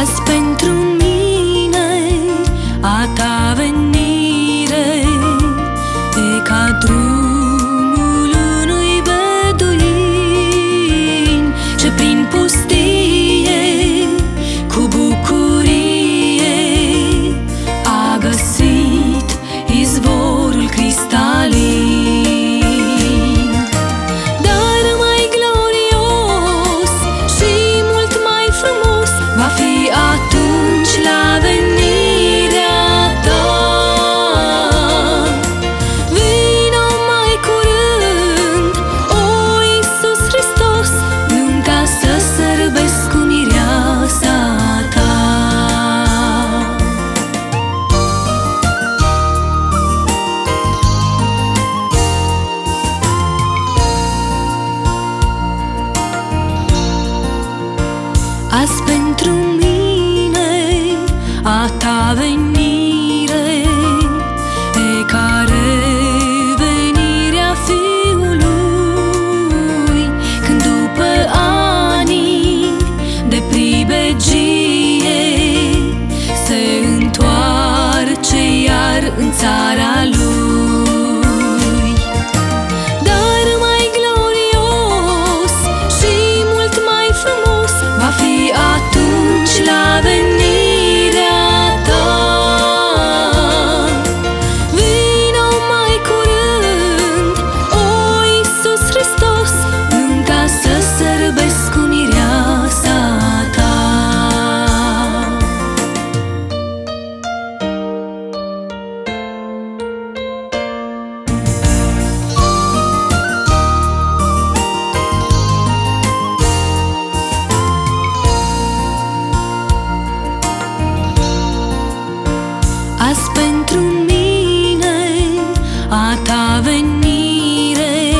Azi pentru mine a ta venire E cadrul pentru mine a ta venire pe care venirea fiului când după ani de pribegie se întoarce iar în țara a ta venire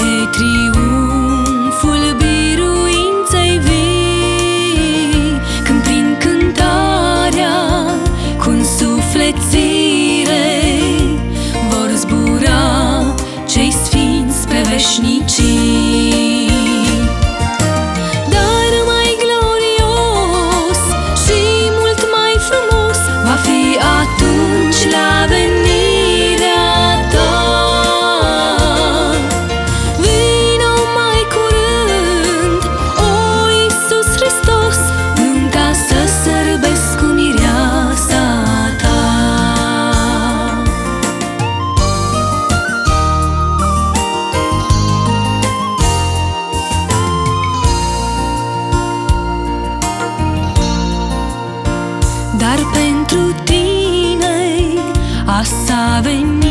e triumful biruinței vii când prin cântarea cu sufletire vor zbura cei sfinți pe veșnic Dar pentru tine asta a venit.